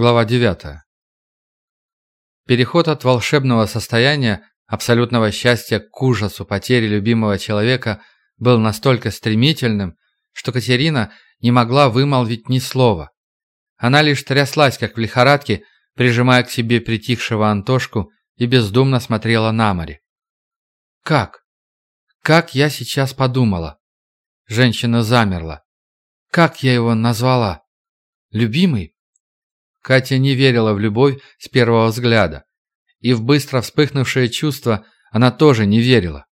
Глава 9. Переход от волшебного состояния, абсолютного счастья к ужасу потери любимого человека был настолько стремительным, что Катерина не могла вымолвить ни слова. Она лишь тряслась, как в лихорадке, прижимая к себе притихшего Антошку и бездумно смотрела на море. «Как? Как я сейчас подумала?» Женщина замерла. «Как я его назвала? Любимый?» Катя не верила в любовь с первого взгляда. И в быстро вспыхнувшее чувство она тоже не верила.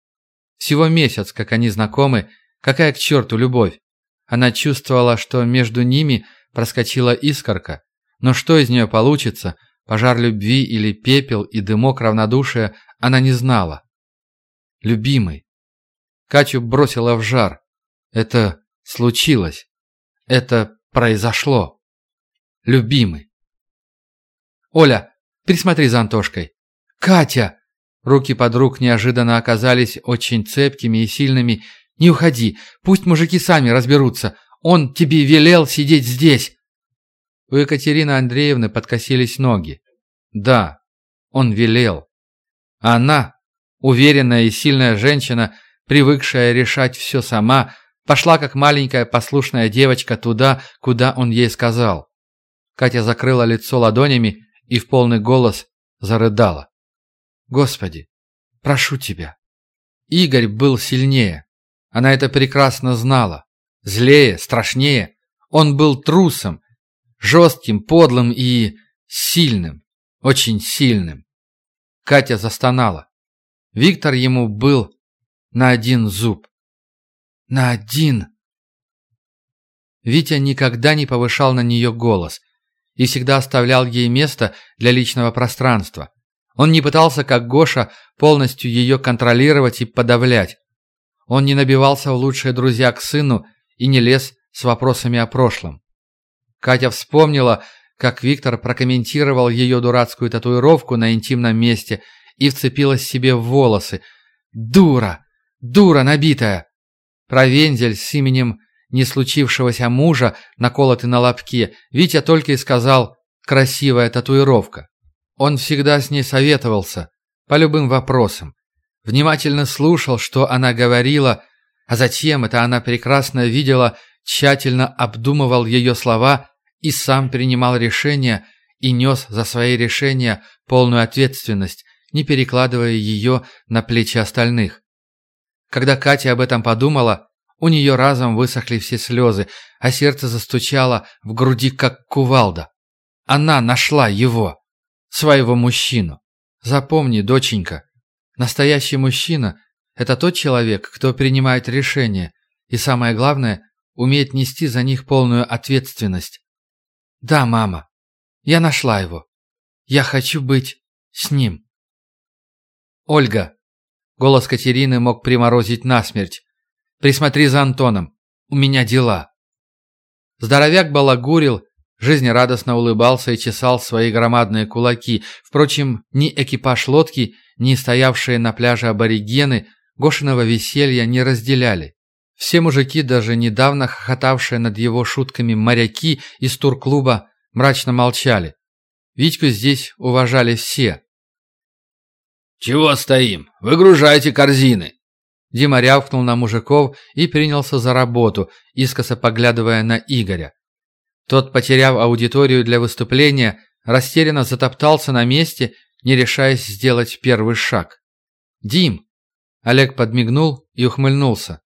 Всего месяц, как они знакомы, какая к черту любовь. Она чувствовала, что между ними проскочила искорка, но что из нее получится, пожар любви или пепел и дымок равнодушия, она не знала. Любимый. Катю бросила в жар. Это случилось. Это произошло. Любимый. «Оля, присмотри за Антошкой». «Катя!» Руки подруг неожиданно оказались очень цепкими и сильными. «Не уходи, пусть мужики сами разберутся. Он тебе велел сидеть здесь!» У Екатерины Андреевны подкосились ноги. «Да, он велел». Она, уверенная и сильная женщина, привыкшая решать все сама, пошла как маленькая послушная девочка туда, куда он ей сказал. Катя закрыла лицо ладонями и в полный голос зарыдала. «Господи, прошу тебя!» Игорь был сильнее. Она это прекрасно знала. Злее, страшнее. Он был трусом, жестким, подлым и сильным. Очень сильным. Катя застонала. Виктор ему был на один зуб. На один. Витя никогда не повышал на нее голос и всегда оставлял ей место для личного пространства. Он не пытался, как Гоша, полностью ее контролировать и подавлять. Он не набивался в лучшие друзья к сыну и не лез с вопросами о прошлом. Катя вспомнила, как Виктор прокомментировал ее дурацкую татуировку на интимном месте и вцепилась себе в волосы. «Дура! Дура набитая!» Про вензель с именем не случившегося мужа, наколотый на лобке, Витя только и сказал «красивая татуировка». Он всегда с ней советовался, по любым вопросам. Внимательно слушал, что она говорила, а затем, это она прекрасно видела, тщательно обдумывал ее слова и сам принимал решения и нес за свои решения полную ответственность, не перекладывая ее на плечи остальных. Когда Катя об этом подумала, у нее разом высохли все слезы, а сердце застучало в груди, как кувалда. Она нашла его, своего мужчину. Запомни, доченька, настоящий мужчина – это тот человек, кто принимает решения, и самое главное – умеет нести за них полную ответственность. Да, мама, я нашла его. Я хочу быть с ним. Ольга. Голос Катерины мог приморозить насмерть. Присмотри за Антоном. У меня дела». Здоровяк балагурил, жизнерадостно улыбался и чесал свои громадные кулаки. Впрочем, ни экипаж лодки, ни стоявшие на пляже аборигены Гошиного веселья не разделяли. Все мужики, даже недавно хохотавшие над его шутками моряки из турклуба, мрачно молчали. Витьку здесь уважали все. «Чего стоим? Выгружайте корзины!» Дима рявкнул на мужиков и принялся за работу, искоса поглядывая на Игоря. Тот, потеряв аудиторию для выступления, растерянно затоптался на месте, не решаясь сделать первый шаг. «Дим!» Олег подмигнул и ухмыльнулся.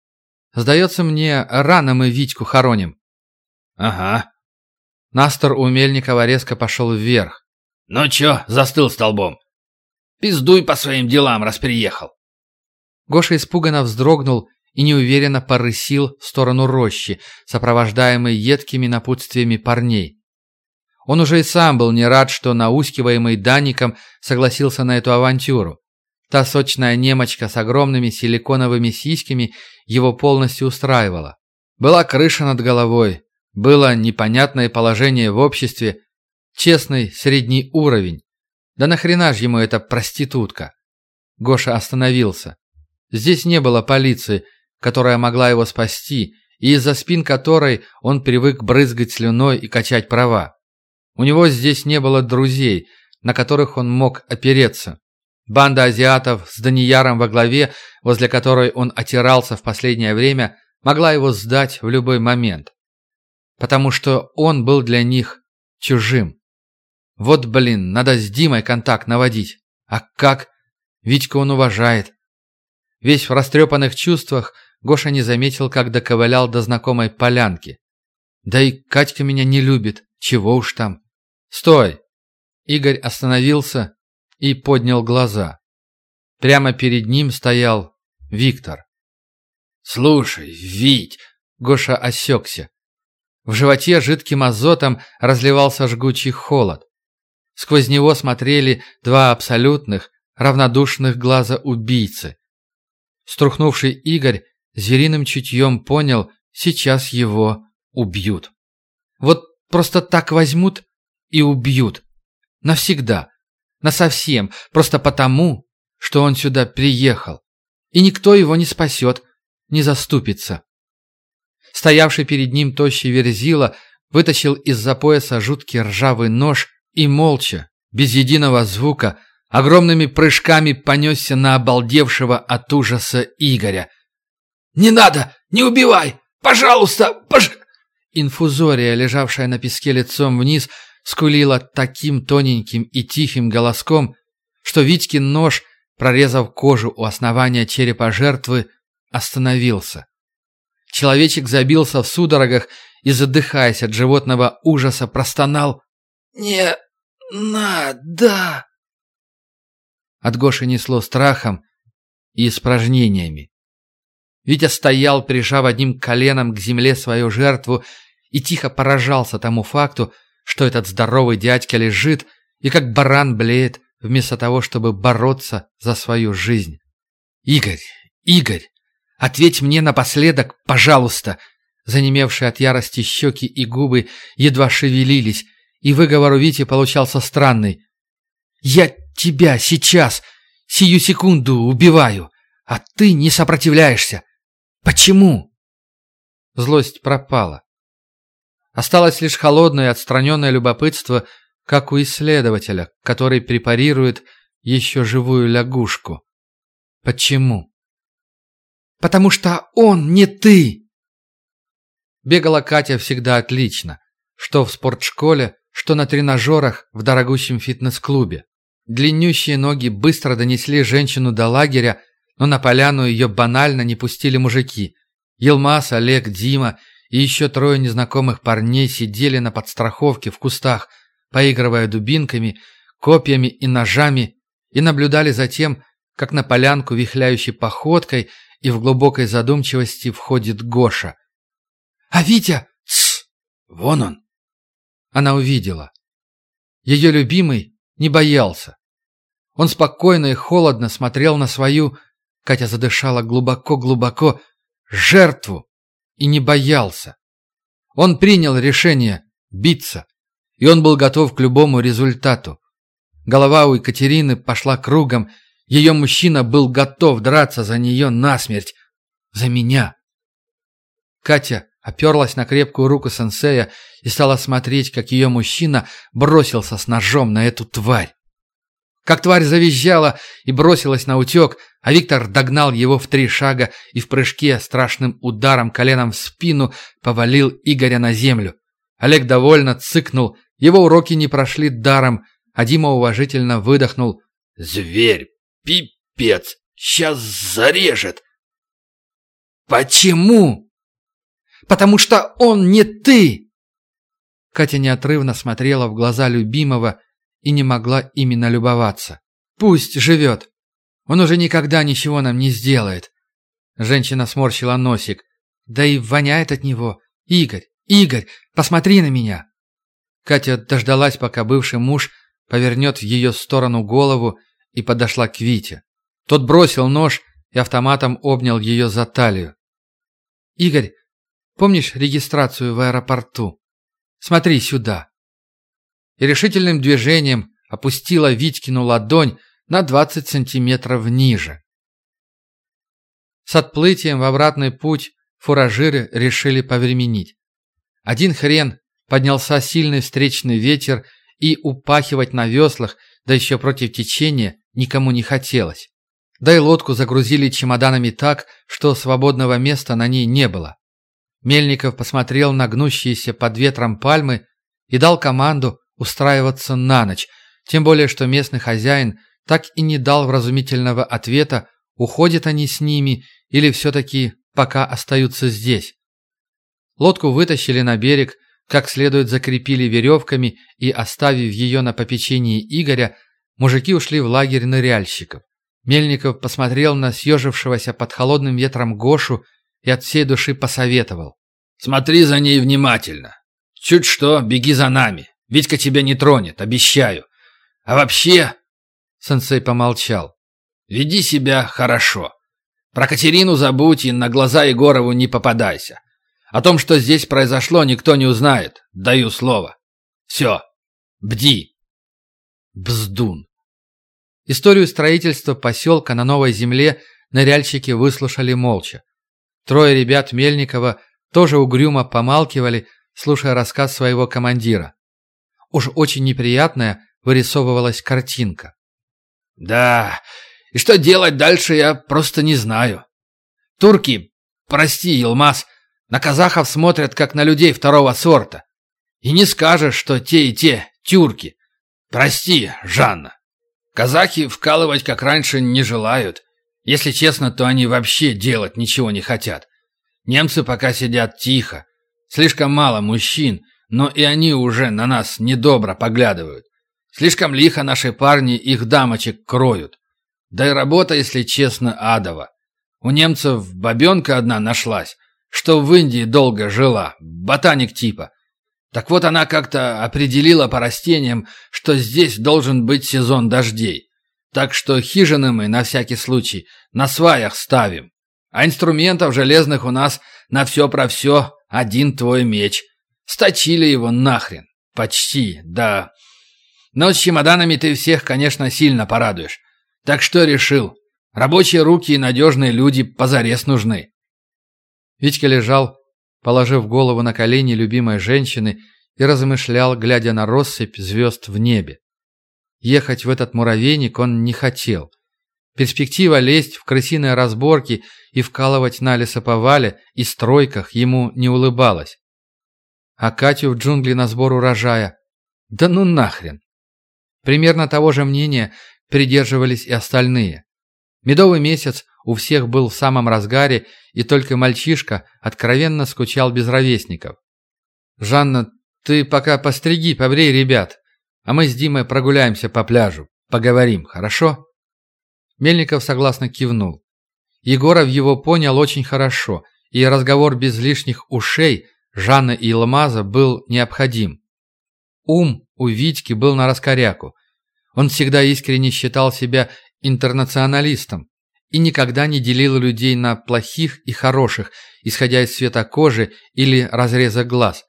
«Сдается мне, рано мы Витьку хороним». «Ага». Настор у Мельникова резко пошел вверх. «Ну чё, застыл столбом? Пиздуй по своим делам, раз приехал». Гоша испуганно вздрогнул и неуверенно порысил в сторону рощи, сопровождаемый едкими напутствиями парней. Он уже и сам был не рад, что наускиваемый Даником согласился на эту авантюру. Та сочная немочка с огромными силиконовыми сиськами его полностью устраивала. Была крыша над головой, было непонятное положение в обществе, честный средний уровень. Да нахрена ж ему эта проститутка? Гоша остановился. Здесь не было полиции, которая могла его спасти, и из-за спин которой он привык брызгать слюной и качать права. У него здесь не было друзей, на которых он мог опереться. Банда азиатов с Данияром во главе, возле которой он отирался в последнее время, могла его сдать в любой момент. Потому что он был для них чужим. Вот, блин, надо с Димой контакт наводить. А как? Витька он уважает. Весь в растрепанных чувствах, Гоша не заметил, как доковылял до знакомой полянки. Да и Катька меня не любит, чего уж там. Стой! Игорь остановился и поднял глаза. Прямо перед ним стоял Виктор. «Слушай, Вить!» Гоша осекся. В животе жидким азотом разливался жгучий холод. Сквозь него смотрели два абсолютных, равнодушных глаза убийцы. Струхнувший Игорь звериным чутьем понял, сейчас его убьют. Вот просто так возьмут и убьют. Навсегда. Насовсем. Просто потому, что он сюда приехал. И никто его не спасет, не заступится. Стоявший перед ним тощий верзила вытащил из-за пояса жуткий ржавый нож и молча, без единого звука, огромными прыжками понесся на обалдевшего от ужаса Игоря. «Не надо! Не убивай! Пожалуйста! Пож...» Инфузория, лежавшая на песке лицом вниз, скулила таким тоненьким и тихим голоском, что Витькин нож, прорезав кожу у основания черепа жертвы, остановился. Человечек забился в судорогах и, задыхаясь от животного ужаса, простонал «Не надо!» От Гоши несло страхом и испражнениями. Витя стоял, прижав одним коленом к земле свою жертву, и тихо поражался тому факту, что этот здоровый дядька лежит и как баран блеет, вместо того, чтобы бороться за свою жизнь. «Игорь! Игорь! Ответь мне напоследок, пожалуйста!» Занемевшие от ярости щеки и губы едва шевелились, и выговор у Вити получался странный. «Я тебя сейчас, сию секунду убиваю, а ты не сопротивляешься. Почему?» Злость пропала. Осталось лишь холодное отстраненное любопытство, как у исследователя, который препарирует еще живую лягушку. Почему? «Потому что он не ты!» Бегала Катя всегда отлично, что в спортшколе, что на тренажерах в дорогущем фитнес-клубе. Длиннющие ноги быстро донесли женщину до лагеря, но на поляну ее банально не пустили мужики. Елмаз, Олег, Дима и еще трое незнакомых парней сидели на подстраховке в кустах, поигрывая дубинками, копьями и ножами, и наблюдали за тем, как на полянку вихляющей походкой и в глубокой задумчивости входит Гоша. «А Витя! Тсс! Вон он!» Она увидела. Ее любимый не боялся. Он спокойно и холодно смотрел на свою, Катя задышала глубоко-глубоко, жертву и не боялся. Он принял решение биться, и он был готов к любому результату. Голова у Екатерины пошла кругом, ее мужчина был готов драться за нее насмерть. За меня. Катя оперлась на крепкую руку сенсея и стала смотреть, как ее мужчина бросился с ножом на эту тварь. Как тварь завизжала и бросилась на утек, а Виктор догнал его в три шага и в прыжке страшным ударом коленом в спину повалил Игоря на землю. Олег довольно цыкнул, его уроки не прошли даром, а Дима уважительно выдохнул. «Зверь! Пипец! Сейчас зарежет!» «Почему?» «Потому что он не ты!» Катя неотрывно смотрела в глаза любимого, и не могла именно любоваться. «Пусть живет. Он уже никогда ничего нам не сделает». Женщина сморщила носик. «Да и воняет от него. Игорь, Игорь, посмотри на меня!» Катя дождалась, пока бывший муж повернет в ее сторону голову и подошла к Вите. Тот бросил нож и автоматом обнял ее за талию. «Игорь, помнишь регистрацию в аэропорту? Смотри сюда!» И решительным движением опустила Витькину ладонь на 20 сантиметров ниже. С отплытием в обратный путь фуражиры решили повременить. Один хрен поднялся сильный встречный ветер, и упахивать на веслах, да еще против течения, никому не хотелось. Да и лодку загрузили чемоданами так, что свободного места на ней не было. Мельников посмотрел на гнущиеся под ветром пальмы и дал команду устраиваться на ночь, тем более что местный хозяин так и не дал вразумительного ответа, уходят они с ними или все-таки пока остаются здесь. Лодку вытащили на берег, как следует закрепили веревками и, оставив ее на попечении Игоря, мужики ушли в лагерь ныряльщиков. Мельников посмотрел на съежившегося под холодным ветром Гошу и от всей души посоветовал. «Смотри за ней внимательно. Чуть что, беги за нами. Витька тебя не тронет, обещаю. А вообще...» Сенсей помолчал. «Веди себя хорошо. Про Катерину забудь и на глаза Егорову не попадайся. О том, что здесь произошло, никто не узнает. Даю слово. Все. Бди. Бздун. Историю строительства поселка на новой земле ныряльщики выслушали молча. Трое ребят Мельникова тоже угрюмо помалкивали, слушая рассказ своего командира. Уж очень неприятная вырисовывалась картинка. «Да, и что делать дальше, я просто не знаю. Турки, прости, Елмаз, на казахов смотрят, как на людей второго сорта. И не скажешь, что те и те тюрки. Прости, Жанна. Казахи вкалывать, как раньше, не желают. Если честно, то они вообще делать ничего не хотят. Немцы пока сидят тихо. Слишком мало мужчин, но и они уже на нас недобро поглядывают. Слишком лихо наши парни их дамочек кроют. Да и работа, если честно, адова. У немцев бабенка одна нашлась, что в Индии долго жила, ботаник типа. Так вот она как-то определила по растениям, что здесь должен быть сезон дождей. Так что хижины мы, на всякий случай, на сваях ставим. А инструментов железных у нас на все про все один твой меч. Сточили его нахрен. Почти, да. Но с чемоданами ты всех, конечно, сильно порадуешь. Так что решил. Рабочие руки и надежные люди позарез нужны. Витька лежал, положив голову на колени любимой женщины и размышлял, глядя на россыпь звезд в небе. Ехать в этот муравейник он не хотел. Перспектива лезть в крысиные разборки и вкалывать на лесоповале и стройках ему не улыбалась. А Катю в джунгли на сбор урожая? Да ну нахрен! Примерно того же мнения придерживались и остальные. Медовый месяц у всех был в самом разгаре, и только мальчишка откровенно скучал без ровесников. «Жанна, ты пока постриги, побрей ребят, а мы с Димой прогуляемся по пляжу, поговорим, хорошо?» Мельников согласно кивнул. Егоров его понял очень хорошо, и разговор без лишних ушей Жанны и Илмаза был необходим. Ум у Витьки был на раскоряку. Он всегда искренне считал себя интернационалистом и никогда не делил людей на плохих и хороших, исходя из цвета кожи или разреза глаз.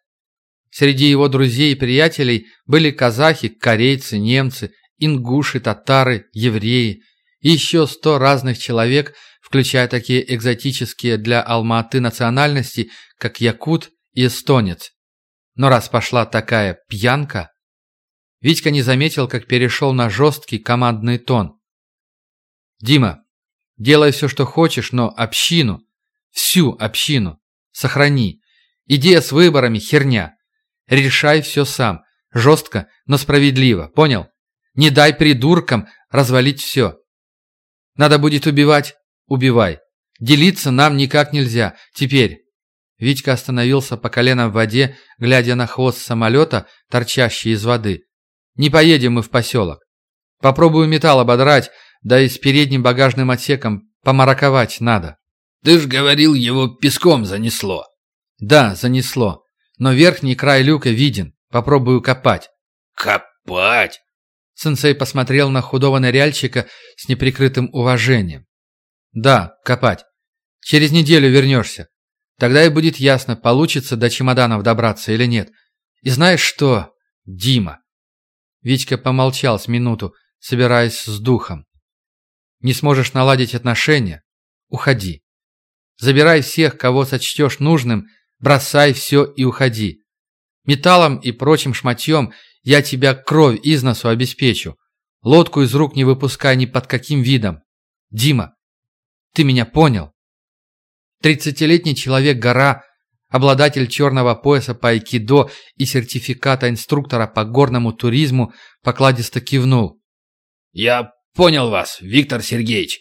Среди его друзей и приятелей были казахи, корейцы, немцы, ингуши, татары, евреи и еще сто разных человек, включая такие экзотические для Алматы национальности, как якут и эстонец. Но раз пошла такая пьянка... Витька не заметил, как перешел на жесткий командный тон. «Дима, делай все, что хочешь, но общину, всю общину, сохрани. Идея с выборами – херня. Решай все сам, жестко, но справедливо, понял? Не дай придуркам развалить все. Надо будет убивать – убивай. Делиться нам никак нельзя. Теперь, Витька остановился по колено в воде, глядя на хвост самолета, торчащий из воды. «Не поедем мы в поселок. Попробую металл ободрать, да и с передним багажным отсеком помараковать надо». «Ты ж говорил, его песком занесло». «Да, занесло. Но верхний край люка виден. Попробую копать». «Копать?» Сенсей посмотрел на худого ныряльщика с неприкрытым уважением. «Да, копать. Через неделю вернешься. Тогда и будет ясно, получится до чемоданов добраться или нет. И знаешь что, Дима?» Витька помолчал с минуту, собираясь с духом. «Не сможешь наладить отношения? Уходи. Забирай всех, кого сочтешь нужным, бросай все и уходи. Металлом и прочим шматьем я тебя кровь из носу обеспечу. Лодку из рук не выпускай ни под каким видом. Дима, ты меня понял? Тридцатилетний человек-гора, обладатель черного пояса по айкидо и сертификата инструктора по горному туризму, покладисто кивнул. «Я понял вас, Виктор Сергеевич».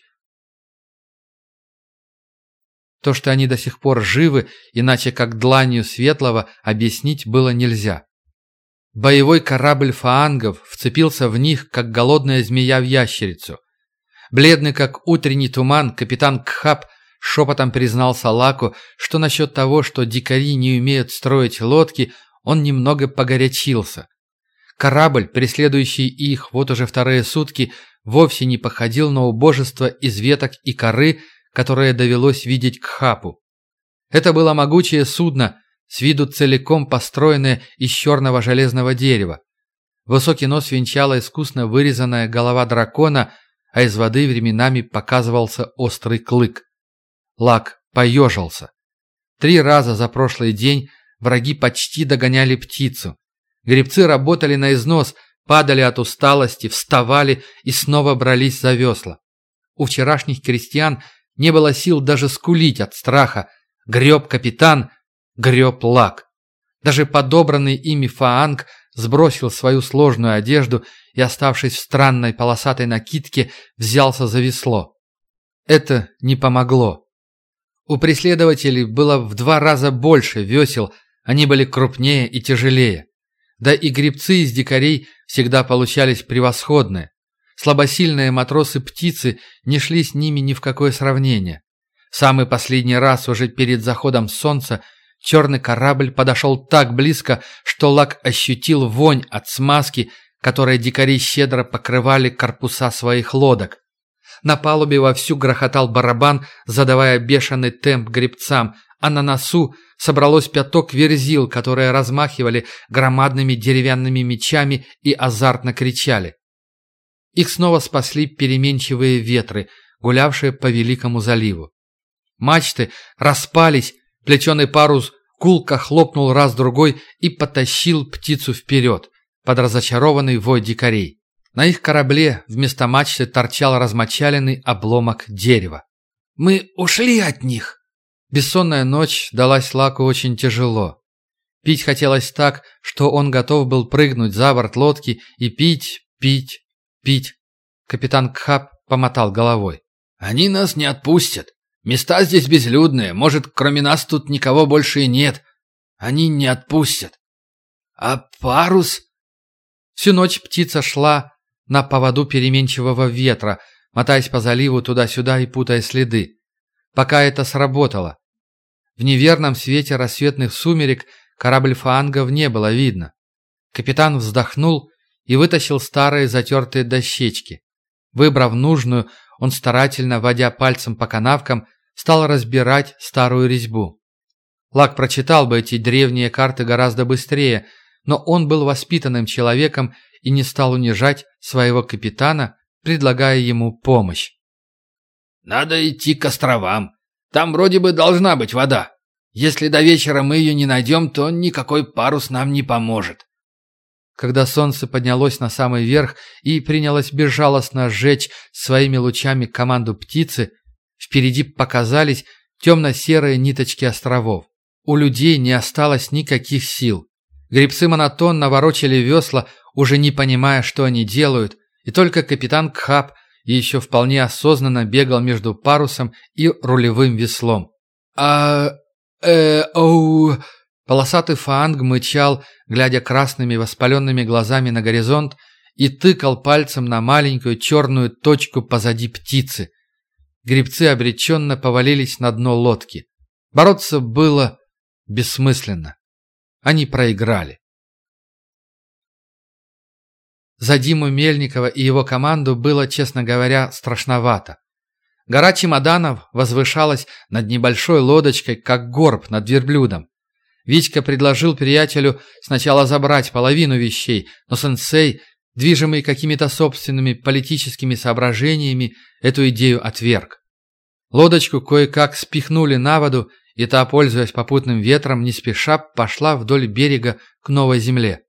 То, что они до сих пор живы, иначе как дланью светлого, объяснить было нельзя. Боевой корабль фаангов вцепился в них, как голодная змея в ящерицу. Бледный, как утренний туман, капитан Кхаб шепотом признался Лаку, что насчет того, что дикари не умеют строить лодки, он немного погорячился. Корабль, преследующий их вот уже вторые сутки, вовсе не походил на убожество из веток и коры, которое довелось видеть Кхапу. Это было могучее судно, с виду целиком построенное из черного железного дерева. Высокий нос венчала искусно вырезанная голова дракона, а из воды временами показывался острый клык. Лак поежился. Три раза за прошлый день враги почти догоняли птицу. Гребцы работали на износ, падали от усталости, вставали и снова брались за весла. У вчерашних крестьян не было сил даже скулить от страха. Греб капитан, греб лак. Даже подобранный ими фаанг сбросил свою сложную одежду и, оставшись в странной полосатой накидке, взялся за весло. Это не помогло. У преследователей было в два раза больше весел, они были крупнее и тяжелее. Да и грибцы из дикарей всегда получались превосходные. Слабосильные матросы-птицы не шли с ними ни в какое сравнение. Самый последний раз уже перед заходом солнца черный корабль подошел так близко, что Лак ощутил вонь от смазки, которой дикари щедро покрывали корпуса своих лодок. На палубе вовсю грохотал барабан, задавая бешеный темп гребцам, а на носу собралось пяток верзил, которые размахивали громадными деревянными мечами и азартно кричали. Их снова спасли переменчивые ветры, гулявшие по Великому заливу. Мачты распались, плеченый парус кулка хлопнул раз-другой и потащил птицу вперед, под разочарованный вой дикарей. На их корабле вместо мачты торчал размочаленный обломок дерева. «Мы ушли от них!» Бессонная ночь далась Лаку очень тяжело. Пить хотелось так, что он готов был прыгнуть за борт лодки и пить, пить, пить. Капитан Кхаб помотал головой. «Они нас не отпустят. Места здесь безлюдные. Может, кроме нас тут никого больше и нет. Они не отпустят. А парус...» Всю ночь птица шла, на поводу переменчивого ветра, мотаясь по заливу туда-сюда и путая следы. Пока это сработало. В неверном свете рассветных сумерек корабль фаангов не было видно. Капитан вздохнул и вытащил старые затертые дощечки. Выбрав нужную, он старательно, водя пальцем по канавкам, стал разбирать старую резьбу. Лак прочитал бы эти древние карты гораздо быстрее, но он был воспитанным человеком и не стал унижать своего капитана, предлагая ему помощь. «Надо идти к островам. Там вроде бы должна быть вода. Если до вечера мы ее не найдем, то никакой парус нам не поможет». Когда солнце поднялось на самый верх и принялось безжалостно сжечь своими лучами команду птицы, впереди показались темно-серые ниточки островов. У людей не осталось никаких сил. Гребцы монотонно ворочали весла, уже не понимая, что они делают, и только капитан Кхаб еще вполне осознанно бегал между парусом и рулевым веслом. «А... э... оу...» Полосатый фаанг мычал, глядя красными воспаленными глазами на горизонт, и тыкал пальцем на маленькую черную точку позади птицы. Грибцы обреченно повалились на дно лодки. Бороться было бессмысленно. Они проиграли. За Диму Мельникова и его команду было, честно говоря, страшновато. Гора чемоданов возвышалась над небольшой лодочкой, как горб над верблюдом. Витька предложил приятелю сначала забрать половину вещей, но сенсей, движимый какими-то собственными политическими соображениями, эту идею отверг. Лодочку кое-как спихнули на воду, и та, пользуясь попутным ветром, не спеша пошла вдоль берега к новой земле.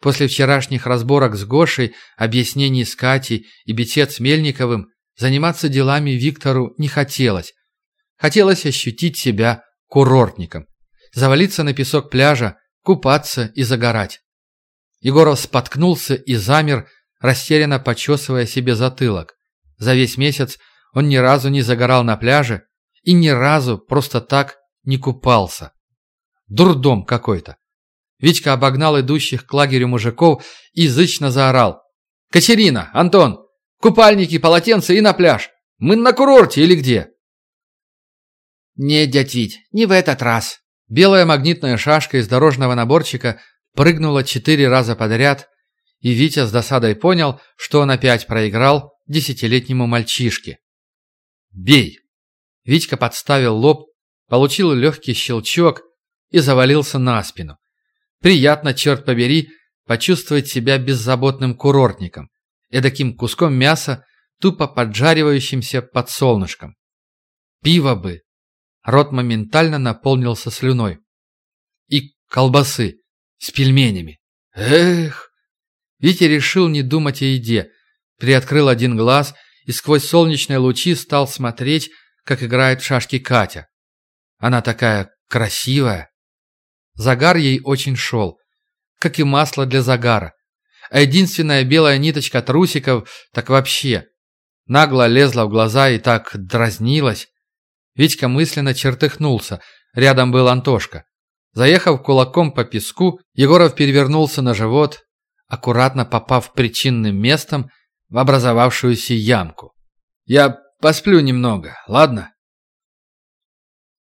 После вчерашних разборок с Гошей, объяснений с Катей и бесед с Мельниковым, заниматься делами Виктору не хотелось. Хотелось ощутить себя курортником, завалиться на песок пляжа, купаться и загорать. Егоров споткнулся и замер, растерянно почесывая себе затылок. За весь месяц он ни разу не загорал на пляже и ни разу просто так не купался. Дурдом какой-то. Витька обогнал идущих к лагерю мужиков и язычно заорал. «Катерина! Антон! Купальники, полотенца и на пляж! Мы на курорте или где?» «Не, дядь Вить, не в этот раз». Белая магнитная шашка из дорожного наборчика прыгнула четыре раза подряд, и Витя с досадой понял, что он опять проиграл десятилетнему мальчишке. «Бей!» Витька подставил лоб, получил легкий щелчок и завалился на спину. Приятно, черт побери, почувствовать себя беззаботным курортником, эдаким куском мяса, тупо поджаривающимся под солнышком. Пиво бы. Рот моментально наполнился слюной. И колбасы с пельменями. Эх! Витя решил не думать о еде. Приоткрыл один глаз и сквозь солнечные лучи стал смотреть, как играет в шашки Катя. Она такая красивая. Загар ей очень шел, как и масло для загара. А единственная белая ниточка трусиков так вообще. Нагло лезла в глаза и так дразнилась. Витька мысленно чертыхнулся. Рядом был Антошка. Заехав кулаком по песку, Егоров перевернулся на живот, аккуратно попав причинным местом в образовавшуюся ямку. «Я посплю немного, ладно?»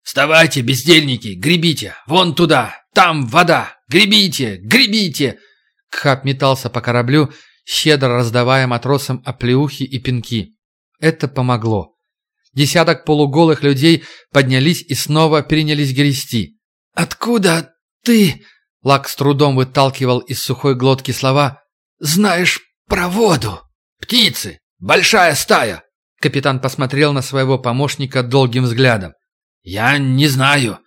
«Вставайте, бездельники, гребите! Вон туда! Там вода! Гребите! Гребите!» Кхап метался по кораблю, щедро раздавая матросам оплеухи и пинки. Это помогло. Десяток полуголых людей поднялись и снова принялись грести. «Откуда ты?» Лак с трудом выталкивал из сухой глотки слова. «Знаешь про воду?» «Птицы! Большая стая!» Капитан посмотрел на своего помощника долгим взглядом. «Я не знаю.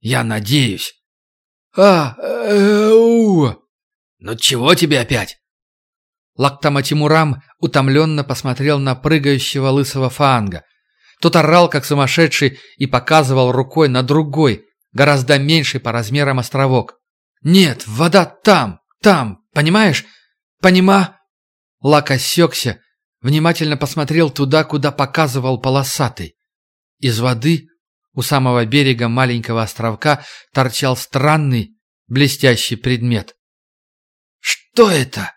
Я надеюсь». «А, эу!» «Ну чего тебе опять?» Лактама Тимурам утомленно посмотрел на прыгающего лысого фаанга. Тот орал, как сумасшедший, и показывал рукой на другой, гораздо меньший по размерам островок. «Нет, вода там, там, понимаешь? Понима...» Лак осекся, внимательно посмотрел туда, куда показывал полосатый. Из воды у самого берега маленького островка торчал странный, блестящий предмет. «Что это?»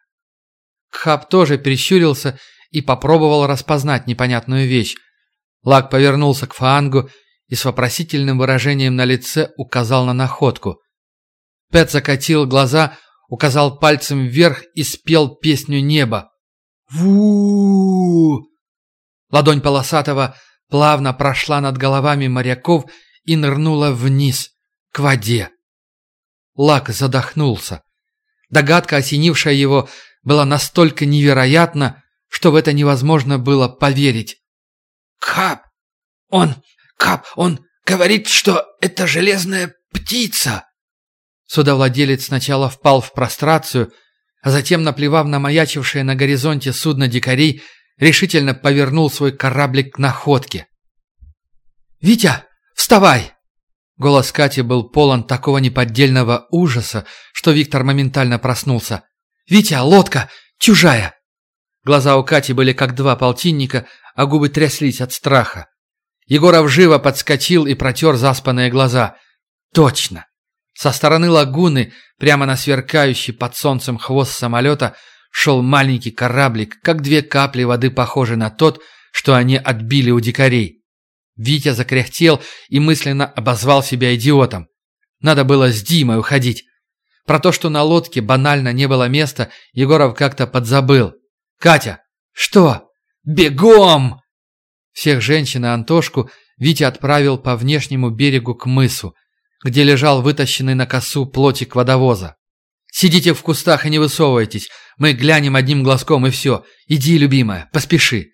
Кхаб тоже прищурился и попробовал распознать непонятную вещь. Лак повернулся к Фаангу и с вопросительным выражением на лице указал на находку. Пэт закатил глаза, указал пальцем вверх и спел песню неба. ву Ладонь полосатого плавно прошла над головами моряков и нырнула вниз, к воде. Лак задохнулся. Догадка, осенившая его, была настолько невероятна, что в это невозможно было поверить. «Кап! Он... Кап! Он говорит, что это железная птица!» Судовладелец сначала впал в прострацию, а затем, наплевав на маячившее на горизонте судно дикарей, решительно повернул свой кораблик к находке. «Витя, вставай!» Голос Кати был полон такого неподдельного ужаса, что Виктор моментально проснулся. «Витя, лодка! Чужая!» Глаза у Кати были как два полтинника, а губы тряслись от страха. Егоров живо подскочил и протер заспанные глаза. «Точно! Со стороны лагуны, прямо на сверкающий под солнцем хвост самолета, шел маленький кораблик, как две капли воды похожий на тот, что они отбили у дикарей. Витя закряхтел и мысленно обозвал себя идиотом. Надо было с Димой уходить. Про то, что на лодке банально не было места, Егоров как-то подзабыл. «Катя!» «Что?» «Бегом!» Всех женщин и Антошку Витя отправил по внешнему берегу к мысу, где лежал вытащенный на косу плотик водовоза. «Сидите в кустах и не высовывайтесь. Мы глянем одним глазком и все. Иди, любимая, поспеши».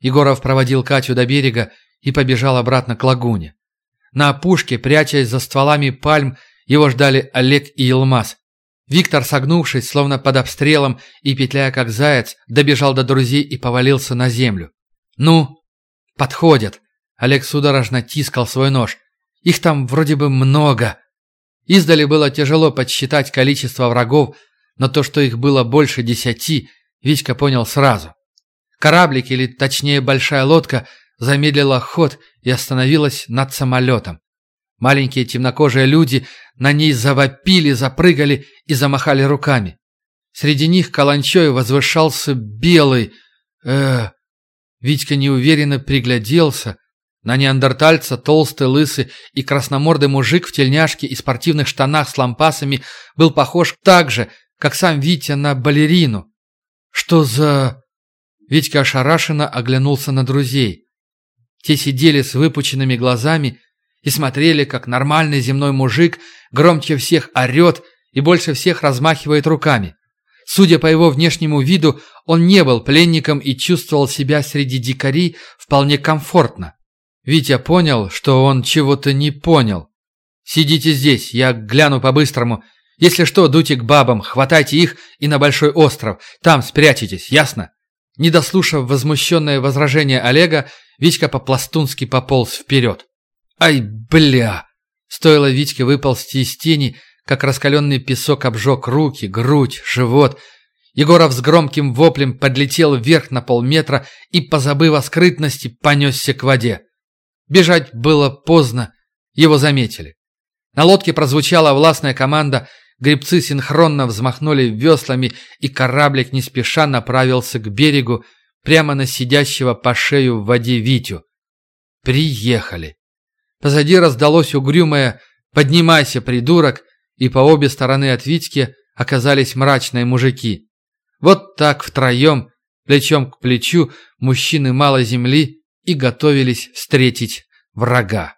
Егоров проводил Катю до берега и побежал обратно к лагуне. На опушке, прячась за стволами пальм, его ждали Олег и Елмаз. Виктор, согнувшись, словно под обстрелом и петляя как заяц, добежал до друзей и повалился на землю. «Ну?» «Подходят!» Олег судорожно тискал свой нож. «Их там вроде бы много!» Издали было тяжело подсчитать количество врагов, но то, что их было больше десяти, Витька понял сразу. Кораблик, или точнее большая лодка, замедлила ход и остановилась над самолетом. Маленькие темнокожие люди на ней завопили, запрыгали и замахали руками. Среди них каланчой возвышался белый... э Витька неуверенно пригляделся. На неандертальца толстый, лысый и красномордый мужик в тельняшке и спортивных штанах с лампасами был похож так же, как сам Витя на балерину. «Что за...» Витька ошарашенно оглянулся на друзей. Те сидели с выпученными глазами и смотрели, как нормальный земной мужик громче всех орет и больше всех размахивает руками. Судя по его внешнему виду, он не был пленником и чувствовал себя среди дикарей вполне комфортно. Витя понял, что он чего-то не понял. «Сидите здесь, я гляну по-быстрому. Если что, дуйте к бабам, хватайте их и на Большой остров. Там спрячетесь, ясно?» Не дослушав возмущенное возражение Олега, Витька по-пластунски пополз вперед. «Ай, бля!» Стоило Витьке выползти из тени, как раскаленный песок обжег руки, грудь, живот. Егоров с громким воплем подлетел вверх на полметра и, позабыв о скрытности, понесся к воде. Бежать было поздно, его заметили. На лодке прозвучала властная команда, гребцы синхронно взмахнули веслами, и кораблик не спеша направился к берегу, прямо на сидящего по шею в воде Витю. Приехали. Позади раздалось угрюмое «Поднимайся, придурок!» и по обе стороны от Витьки оказались мрачные мужики. Вот так втроем, плечом к плечу, мужчины малой земли и готовились встретить врага.